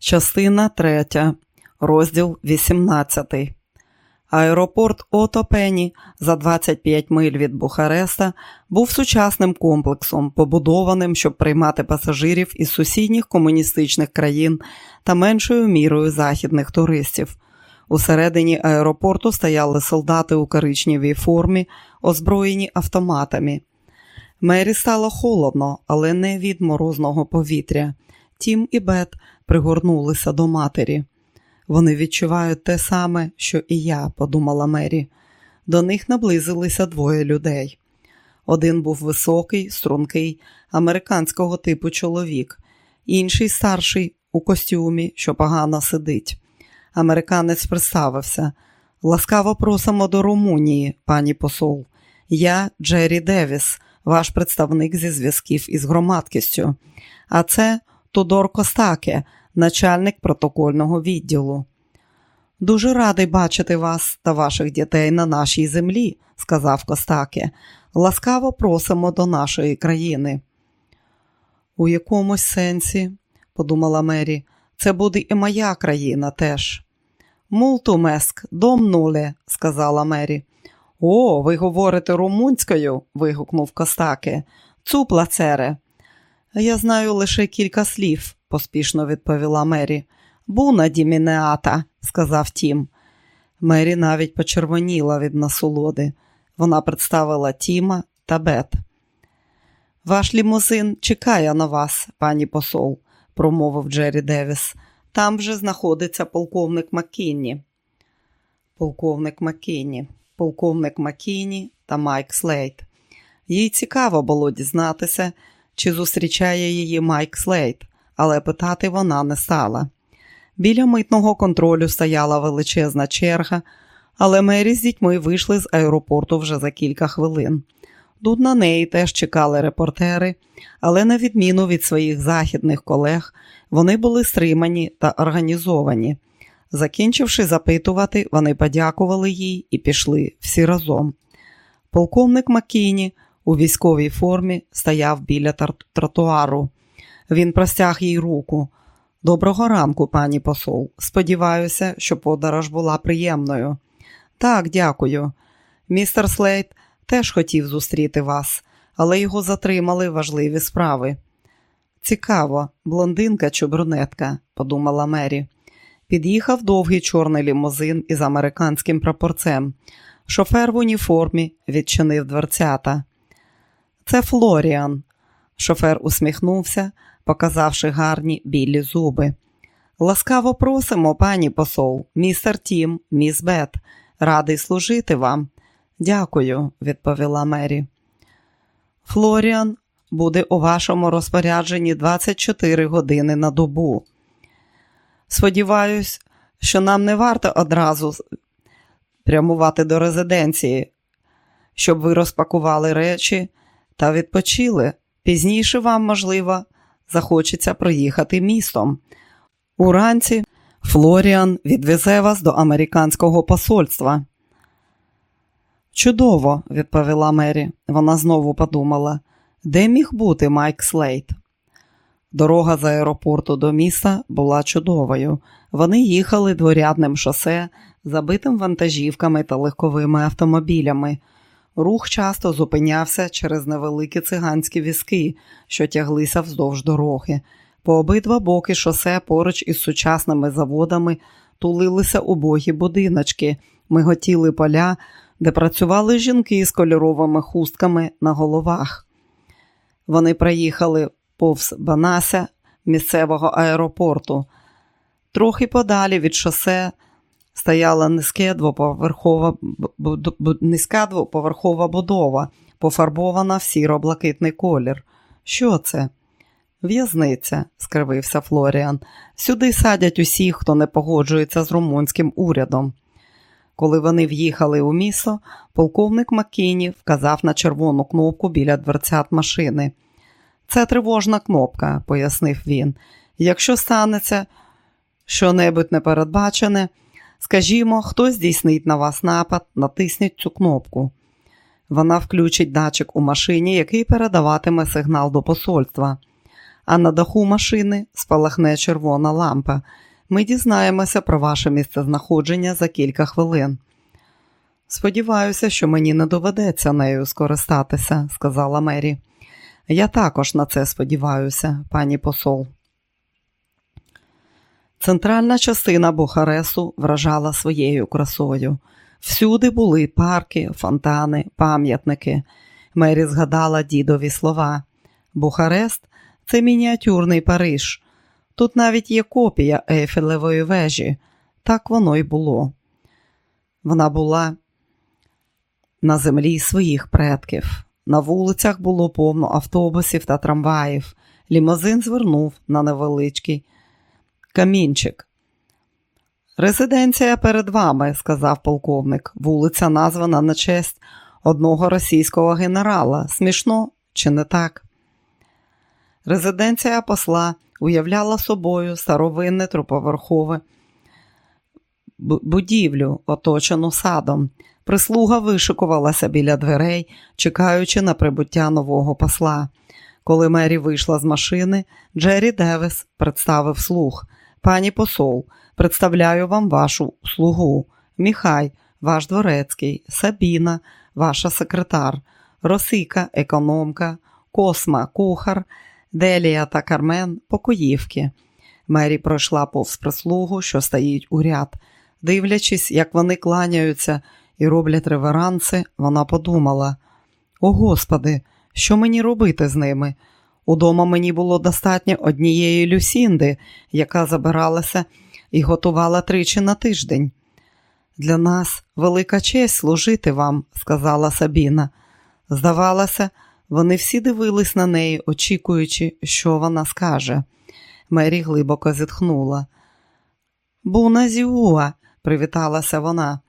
Частина 3, розділ 18. Аеропорт Отопені за 25 миль від Бухареста був сучасним комплексом, побудованим, щоб приймати пасажирів із сусідніх комуністичних країн та меншою мірою західних туристів. Усередині аеропорту стояли солдати у коричневій формі, озброєні автоматами. Мері стало холодно, але не від морозного повітря. Тім і Бет пригорнулися до матері. Вони відчувають те саме, що і я, подумала Мері. До них наблизилися двоє людей. Один був високий, стрункий, американського типу чоловік, інший старший у костюмі, що погано сидить. Американець представився. Ласкаво просимо до Румунії, пані посол. Я Джері Девіс, ваш представник зі зв'язків із громадкістю. А це Тодор Костаке, начальник протокольного відділу. Дуже радий бачити вас та ваших дітей на нашій землі, сказав Костаке. Ласкаво просимо до нашої країни. У якомусь сенсі, подумала Мері, це буде і моя країна теж. Мултумеск, дом нуле, сказала Мері. О, ви говорите румунською. вигукнув Костаке. Цупла цере. Я знаю лише кілька слів, поспішно відповіла Мері. Буна дімінеата, сказав Тім. Мері навіть почервоніла від насолоди. Вона представила Тіма та Бет. Ваш лімузин чекає на вас, пані посол, промовив Джері Девіс. Там вже знаходиться полковник Маккінні. Полковник Маккінні, полковник Маккінні та Майк Слейт. Їй цікаво було дізнатися, чи зустрічає її Майк Слейт, але питати вона не стала. Біля митного контролю стояла величезна черга, але Мері з дітьми вийшли з аеропорту вже за кілька хвилин. Тут на неї теж чекали репортери, але, на відміну від своїх західних колег, вони були стримані та організовані. Закінчивши запитувати, вони подякували їй і пішли всі разом. Полковник Маккіні у військовій формі стояв біля тротуару. Він простяг їй руку. Доброго ранку, пані посол. Сподіваюся, що подорож була приємною. Так, дякую. Містер Слейт теж хотів зустріти вас, але його затримали важливі справи. Цікаво, блондинка чи брюнетка, подумала Мері. Під'їхав довгий чорний лімузин із американським прапорцем. Шофер в уніформі відчинив дверцята. Це Флоріан. Шофер усміхнувся, показавши гарні білі зуби. Ласкаво просимо, пані посол, містер Тім, міс Бет. Радий служити вам. Дякую, відповіла Мері. Флоріан буде у вашому розпорядженні 24 години на добу. Сподіваюсь, що нам не варто одразу прямувати до резиденції, щоб ви розпакували речі та відпочили. Пізніше вам, можливо, захочеться проїхати містом. Уранці Флоріан відвезе вас до американського посольства. Чудово, відповіла Мері. Вона знову подумала, де міг бути Майк Слейт? Дорога з аеропорту до міста була чудовою. Вони їхали дворядним шосе, забитим вантажівками та легковими автомобілями. Рух часто зупинявся через невеликі циганські візки, що тяглися вздовж дороги. По обидва боки шосе поруч із сучасними заводами тулилися убогі будиночки, миготіли поля, де працювали жінки з кольоровими хустками на головах. Вони приїхали повз Банася місцевого аеропорту. Трохи подалі від шосе стояла низьке двоповерхова, низька двоповерхова будова, пофарбована в сіро-блакитний колір. Що це? В'язниця, скривився Флоріан. Сюди садять усіх, хто не погоджується з румунським урядом. Коли вони в'їхали у місто, полковник Маккіні вказав на червону кнопку біля дверцят машини. Це тривожна кнопка, пояснив він. Якщо станеться що-небудь непередбачене, скажімо, хто здійснить на вас напад, натисніть цю кнопку. Вона включить датчик у машині, який передаватиме сигнал до посольства. а на даху машини спалахне червона лампа. Ми дізнаємося про ваше місцезнаходження за кілька хвилин. Сподіваюся, що мені не доведеться нею скористатися, сказала Мері. Я також на це сподіваюся, пані посол. Центральна частина Бухаресу вражала своєю красою. Всюди були парки, фонтани, пам'ятники. Мері згадала дідові слова. Бухарест це мініатюрний Париж. Тут навіть є копія Ейфелевої вежі. Так воно й було. Вона була на землі своїх предків. На вулицях було повно автобусів та трамваїв. Лімозин звернув на невеличкий камінчик. Резиденція перед вами, сказав полковник. Вулиця названа на честь одного російського генерала. Смішно чи не так? Резиденція посла уявляла собою старовинне труповерхове будівлю, оточену садом. Прислуга вишикувалася біля дверей, чекаючи на прибуття нового посла. Коли Мері вийшла з машини, Джері Девис представив слух. Пані посол, представляю вам вашу слугу. Міхай, ваш дворецький, Сабіна, ваша секретар, Росика, економка, Косма, кухар, Делія та Кармен покоївки. Мері пройшла повз прислугу, що стоїть у ряд. Дивлячись, як вони кланяються і роблять реверанси, вона подумала: О Господи, що мені робити з ними? Удома мені було достатньо однієї Люсінди, яка забиралася і готувала тричі на тиждень. Для нас велика честь служити вам, сказала Сабіна. Здавалося, вони всі дивились на неї, очікуючи, що вона скаже. Мері глибоко зітхнула. Буна зіуа, привіталася вона.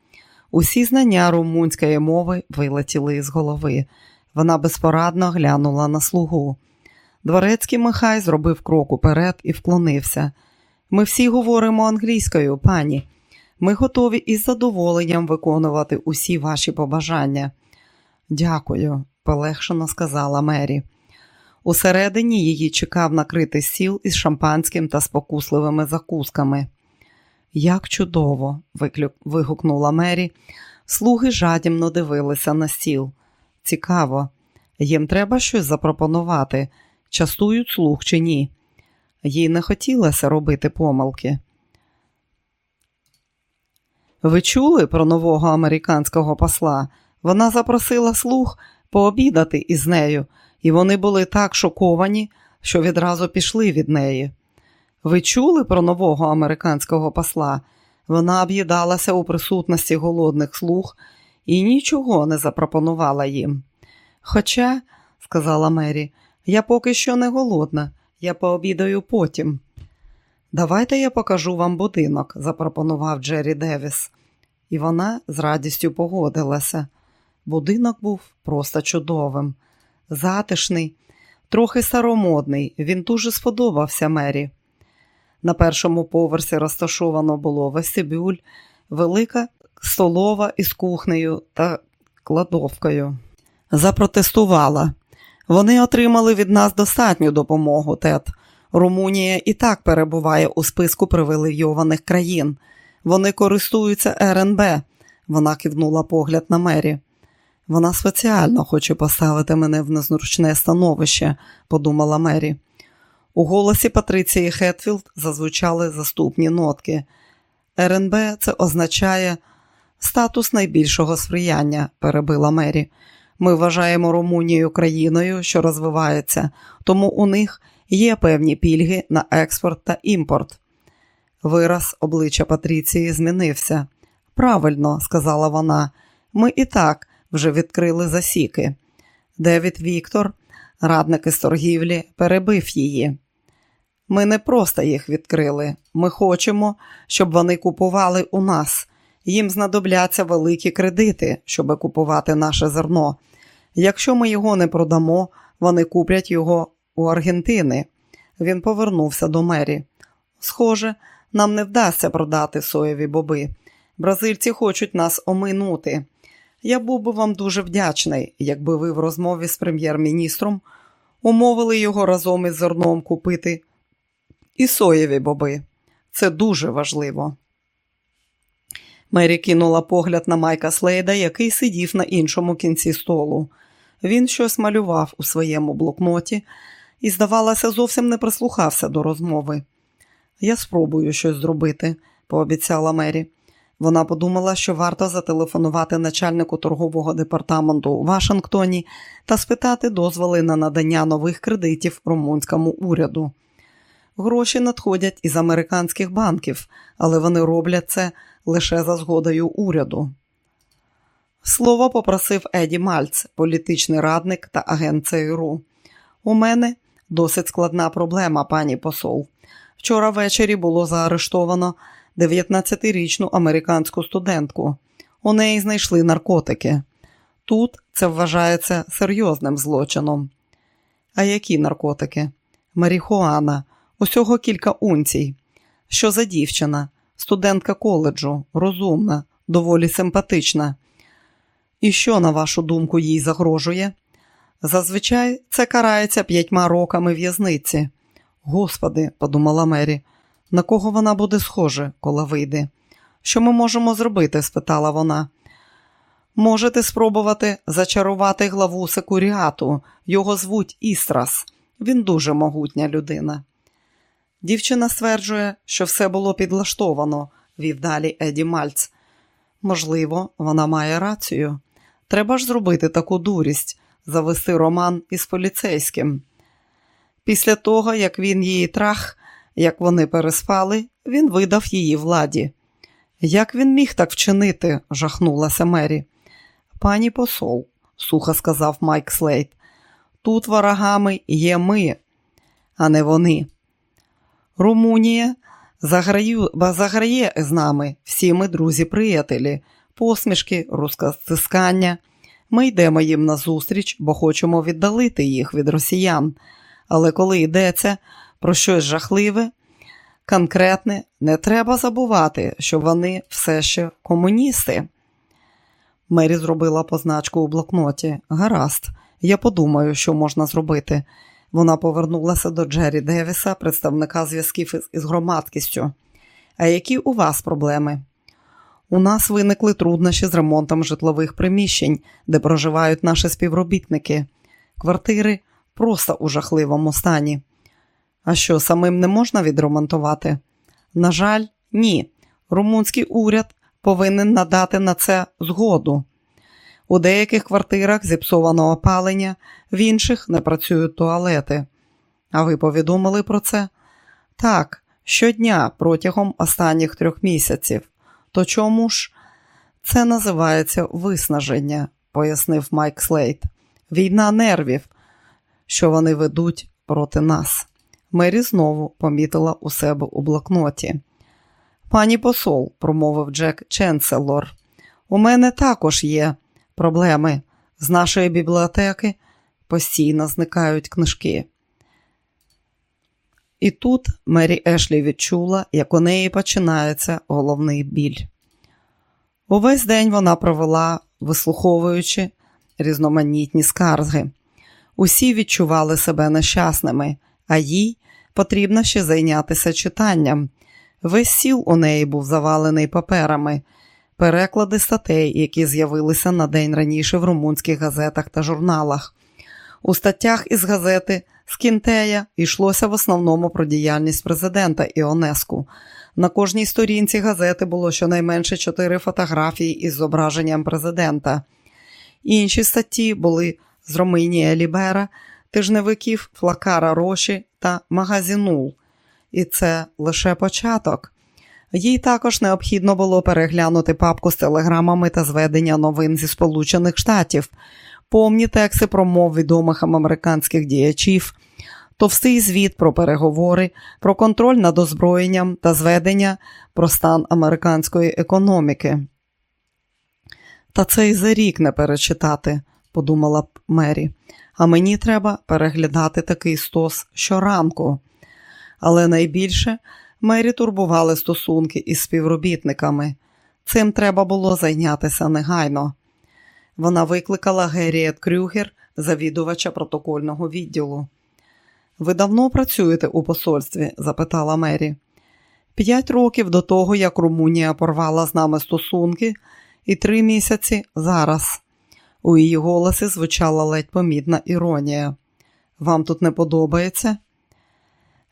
Усі знання румунської мови вилетіли з голови. Вона безпорадно глянула на слугу. Дворецький Михай зробив крок уперед і вклонився. Ми всі говоримо англійською, пані. Ми готові із задоволенням виконувати усі ваші побажання. Дякую, полегшено сказала Мері. Усередині її чекав накритий стіл із шампанським та спокусливими закусками. Як чудово! вигукнула Мері. Слуги жадібно дивилися на стіл. Цікаво, їм треба щось запропонувати, частують слуг чи ні. Їй не хотілося робити помилки. Ви чули про нового американського посла? Вона запросила слуг пообідати із нею, і вони були так шоковані, що відразу пішли від неї. Ви чули про нового американського посла? Вона об'їдалася у присутності голодних слуг і нічого не запропонувала їм. Хоча, сказала Мері, я поки що не голодна, я пообідаю потім. Давайте я покажу вам будинок, запропонував Джері Девіс, і вона з радістю погодилася. Будинок був просто чудовим, затишний, трохи старомодний. Він дуже сподобався Мері. На першому поверсі розташовано було вестибюль, велика столова із кухнею та кладовкою. Запротестувала. Вони отримали від нас достатню допомогу, Тед. Румунія і так перебуває у списку привилейованих країн. Вони користуються РНБ. Вона кинула погляд на Мері. Вона спеціально хоче поставити мене в незручне становище, подумала Мері. У голосі Патриції Хетфілд зазвучали заступні нотки. РНБ це означає статус найбільшого сприяння, перебила Мері. Ми вважаємо Румунію країною, що розвивається, тому у них є певні пільги на експорт та імпорт. Вираз обличчя Патриції змінився. Правильно, сказала вона, ми і так вже відкрили засіки. Девід Віктор, радник із торгівлі, перебив її. Ми не просто їх відкрили. Ми хочемо, щоб вони купували у нас. Їм знадобляться великі кредити, щоб купувати наше зерно. Якщо ми його не продамо, вони куплять його у Аргентини. Він повернувся до мері. Схоже, нам не вдасться продати соєві боби. Бразильці хочуть нас оминути. Я був би вам дуже вдячний, якби ви в розмові з прем'єр-міністром умовили його разом із зерном купити і соєві боби. Це дуже важливо. Мері кинула погляд на Майка Слейда, який сидів на іншому кінці столу. Він щось малював у своєму блокноті і, здавалося, зовсім не прислухався до розмови. Я спробую щось зробити, пообіцяла Мері. Вона подумала, що варто зателефонувати начальнику торгового департаменту у Вашингтоні та спитати дозволи на надання нових кредитів румунському уряду. Гроші надходять із американських банків, але вони роблять це лише за згодою уряду. Слово попросив Еді Мальц, політичний радник та агент ЦРУ. У мене досить складна проблема, пані посол. Вчора ввечері було заарештовано 19-річну американську студентку. У неї знайшли наркотики. Тут це вважається серйозним злочином. А які наркотики? Маріхуана, усього кілька унцій. Що за дівчина, студентка коледжу, розумна, доволі симпатична. І що, на вашу думку, їй загрожує? Зазвичай це карається п'ятьма роками в'язниці. Господи, подумала Мері, на кого вона буде схожа, коли вийде? Що ми можемо зробити? спитала вона. Можете спробувати зачарувати главу секуріату. Його звуть Істрас. Він дуже могутня людина. Дівчина стверджує, що все було підлаштовано, вів далі Еді Мальц. Можливо, вона має рацію. Треба ж зробити таку дурість, завести роман із поліцейським. Після того, як він її трах, як вони переспали, він видав її владі. Як він міг так вчинити? жахнулася Мері. Пані посол, сухо сказав Майк Слейт, тут ворогами є ми, а не вони. Румунія заграю, заграє з нами, всі ми друзі-приятелі, посмішки, розкастискання. Ми йдемо їм назустріч, бо хочемо віддалити їх від росіян. Але коли йдеться про щось жахливе, конкретне, не треба забувати, що вони все ще комуністи. Мері зробила позначку у блокноті. Гаразд, я подумаю, що можна зробити. Вона повернулася до Джері Девіса, представника зв'язків із громадськістю. А які у вас проблеми? У нас виникли труднощі з ремонтом житлових приміщень, де проживають наші співробітники. Квартири просто у жахливому стані. А що, самим не можна відремонтувати? На жаль, ні. Румунський уряд повинен надати на це згоду. У деяких квартирах зіпсовано опалення, в інших не працюють туалети. А ви повідомили про це? Так, щодня протягом останніх трьох місяців. То чому ж? Це називається виснаження, пояснив Майк Слейт. Війна нервів, що вони ведуть проти нас. Мері знову помітила у себе у блокноті. Пані посол, промовив Джек Ченселор, у мене також є проблеми. З нашої бібліотеки постійно зникають книжки. І тут Мері Ешлі відчула, як у неї починається головний біль. Увесь день вона провела, вислуховуючи різноманітні скарги. Усі відчували себе нещасними, а їй потрібно ще зайнятися читанням. Весь сіл у неї був завалений паперами, переклади статей, які з'явилися на день раніше в румунських газетах та журналах. У статтях із газети Скінтея йшлося в основному про діяльність президента Іонеску. На кожній сторінці газети було щонайменше чотири фотографії із зображенням президента. Інші статті були з Роминія Лібера, тижневиків Флакара Роші та Магазінул. І це лише початок. Їй також необхідно було переглянути папку з телеграмами та зведення новин зі Сполучених Штатів, повні тексти промов відомих американських діячів, товстий звіт про переговори, про контроль над озброєнням та зведення про стан американської економіки. Та це й за рік не перечитати, подумала Мері, а мені треба переглядати такий стос щоранку. Але найбільше Мері турбували стосунки із співробітниками. Цим треба було зайнятися негайно. Вона викликала Геріет Крюгер завідувача протокольного відділу. Ви давно працюєте у посольстві? запитала Мері. П'ять років до того, як Румунія порвала з нами стосунки, і три місяці зараз. У її голосі звучала ледь помітна іронія. Вам тут не подобається?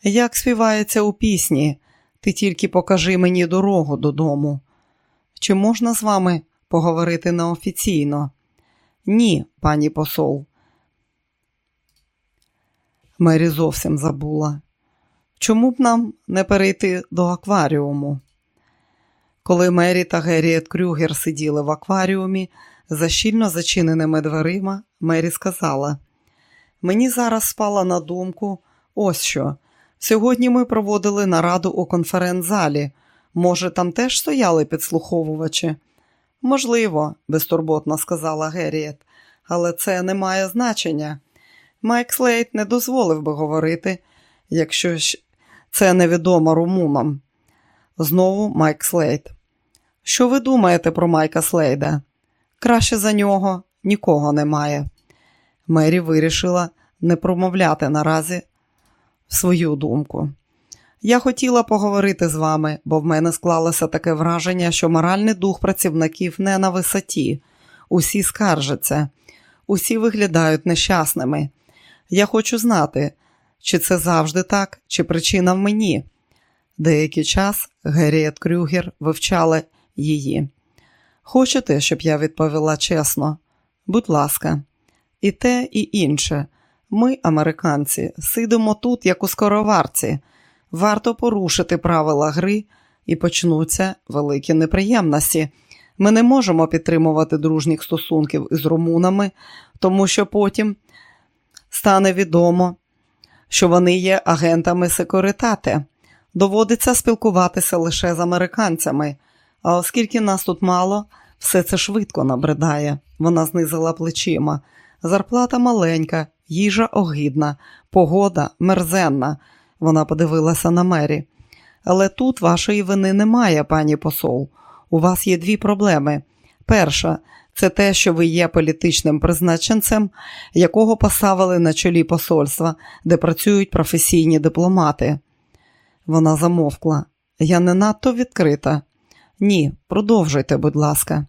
Як співається у пісні, ти тільки покажи мені дорогу додому. Чи можна з вами поговорити неофіційно? Ні, пані посол. Мері зовсім забула. Чому б нам не перейти до акваріуму? Коли Мері та Геріет Крюгер сиділи в акваріумі за щільно зачиненими дверима, Мері сказала: Мені зараз спала на думку ось що. Сьогодні ми проводили нараду у конференц-залі. Може, там теж стояли підслуховувачі? Можливо, безтурботно сказала Геріет, але це не має значення. Майк Слейт не дозволив би говорити, якщо ж це невідомо румунам. Знову Майк Слейд. Що ви думаєте про Майка Слейда? Краще за нього нікого немає. Мері вирішила не промовляти наразі свою думку. Я хотіла поговорити з вами, бо в мене склалося таке враження, що моральний дух працівників не на висоті. Усі скаржаться, усі виглядають нещасними. Я хочу знати, чи це завжди так, чи причина в мені. Деякий час Геріет Крюгер вивчала її. Хочете, щоб я відповіла чесно? Будь ласка, і те, і інше. Ми, американці, сидимо тут, як у скороварці. Варто порушити правила гри і почнуться великі неприємності. Ми не можемо підтримувати дружніх стосунків із румунами, тому що потім стане відомо, що вони є агентами секуритати. Доводиться спілкуватися лише з американцями, а оскільки нас тут мало, все це швидко набридає. Вона знизила плечима. Зарплата маленька, їжа огидна, погода мерзенна. Вона подивилася на мері. Але тут вашої вини немає, пані посол. У вас є дві проблеми. Перша це те, що ви є політичним призначенцем, якого поставили на чолі посольства, де працюють професійні дипломати. Вона замовкла. Я не надто відкрита. Ні, продовжуйте, будь ласка.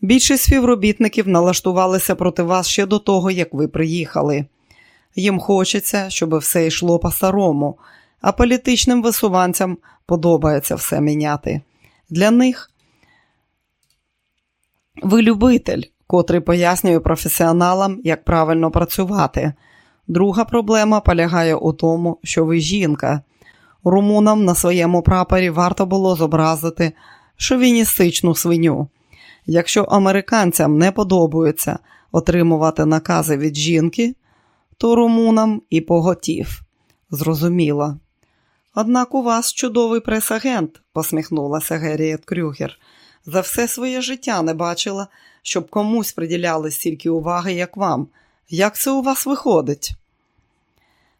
Більшість співробітників налаштувалися проти вас ще до того, як ви приїхали. Їм хочеться, щоб все йшло по-старому, а політичним висуванцям подобається все міняти. Для них ви любитель, котрий пояснює професіоналам, як правильно працювати. Друга проблема полягає у тому, що ви жінка. Румунам на своєму прапорі варто було зобразити шовіністичну свиню. Якщо американцям не подобається отримувати накази від жінки, то румунам і поготів. Зрозуміло. Однак у вас чудовий прес-агент, посміхнулася Геріет Крюгер. За все своє життя не бачила, щоб комусь приділяли стільки уваги, як вам. Як це у вас виходить?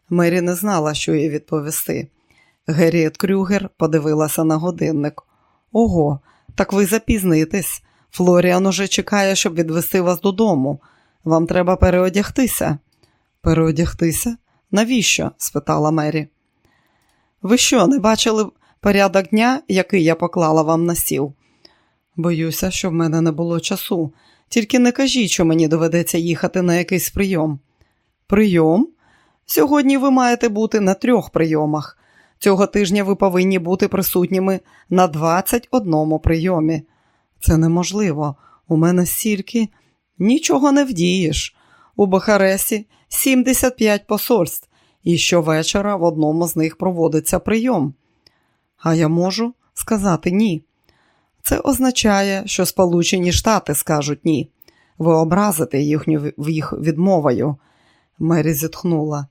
Мері не знала, що їй відповісти. Геріет Крюгер подивилася на годинник. Ого, так ви запізнитесь. Флоріан уже чекає, щоб відвести вас додому. Вам треба переодягтися. Переодягтися? Навіщо? спитала Мері. Ви що, не бачили порядок дня, який я поклала вам на стіл? Боюся, що в мене не було часу. Тільки не кажіть, що мені доведеться їхати на якийсь прийом. Прийом? Сьогодні ви маєте бути на трьох прийомах. Цього тижня ви повинні бути присутніми на 21 прийомі. Це неможливо. У мене стільки нічого не вдієш. У Бухаресті 75 посольств, і щовечора в одному з них проводиться прийом. А я можу сказати ні. Це означає, що Сполучені Штати скажуть ні. Ви образите їхню їх відмовою. Мері зітхнула.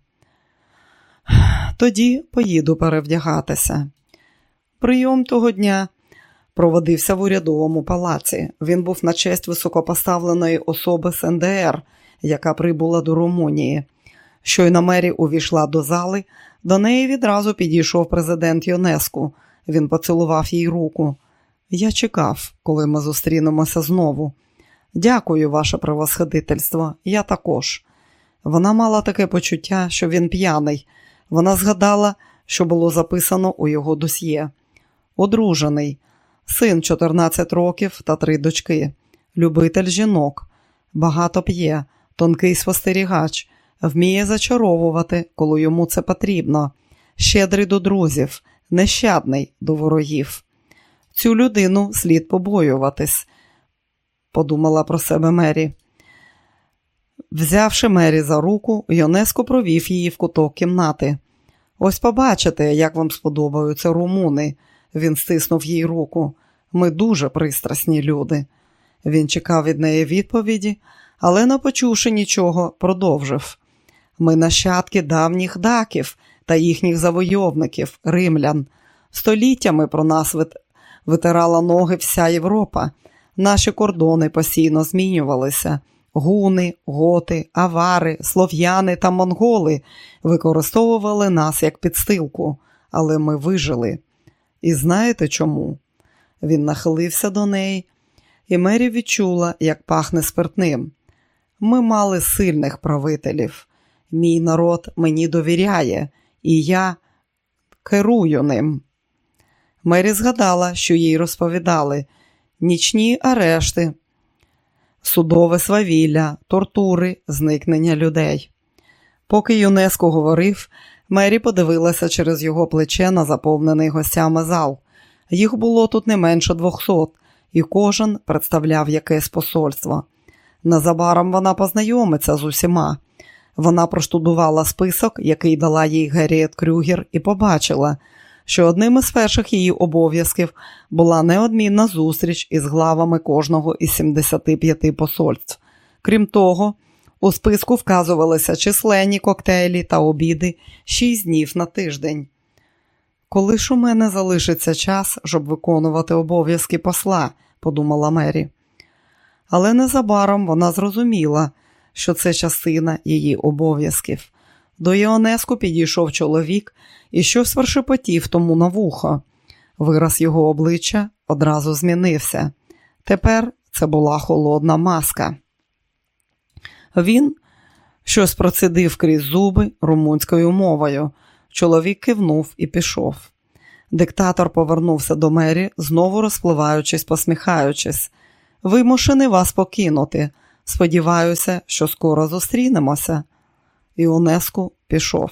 Тоді поїду перевдягатися. Прийом того дня проводився в урядовому палаці. Він був на честь високопоставленої особи з НДР, яка прибула до Румунії. Щойно Мері увійшла до зали, до неї відразу підійшов президент Йонеску. Він поцілував їй руку. Я чекав, коли ми зустрінемося знову. Дякую, ваше превосходительство, я також. Вона мала таке почуття, що він п'яний. Вона згадала, що було записано у його досьє. Одружений, син 14 років та три дочки, любитель жінок, багато п'є, тонкий спостерігач, вміє зачаровувати, коли йому це потрібно, щедрий до друзів, нещадний до ворогів. Цю людину слід побоюватись, подумала про себе Мері. Взявши Мері за руку, Йонеско провів її в куток кімнати. Ось побачите, як вам сподобаються румуни. Він стиснув їй руку. Ми дуже пристрасні люди. Він чекав від неї відповіді, але, не почувши нічого, продовжив. Ми нащадки давніх даків та їхніх завойовників, римлян. Століттями про нас витирала ноги вся Європа. Наші кордони постійно змінювалися. Гуни, готи, авари, слов'яни та монголи використовували нас як підстилку, але ми вижили. І знаєте чому? Він нахилився до неї, і Мері відчула, як пахне спиртним. Ми мали сильних правителів. Мій народ мені довіряє, і я керую ним. Мері згадала, що їй розповідали нічні арешти, судове свавілля, тортури, зникнення людей. Поки ЮНЕСКО говорив, Мері подивилася через його плече на заповнений гостями зал. Їх було тут не менше двохсот, і кожен представляв якесь посольство. Незабаром вона познайомиться з усіма. Вона проштудувала список, який дала їй Герріет Крюгер, і побачила, що одним із перших її обов'язків була неодмінна зустріч із главами кожного із 75 посольств. Крім того, у списку вказувалися численні коктейлі та обіди 6 днів на тиждень. Коли ж у мене залишиться час, щоб виконувати обов'язки посла, подумала Мері. Але незабаром вона зрозуміла, що це частина її обов'язків. До Іонеску підійшов чоловік і щось вершепотів тому на вухо. Вираз його обличчя одразу змінився. Тепер це була холодна маска. Він щось процидив крізь зуби румунською мовою. Чоловік кивнув і пішов. Диктатор повернувся до мері, знову розпливаючись, посміхаючись. Вимушений вас покинути. Сподіваюся, що скоро зустрінемося. Іонеску пішов.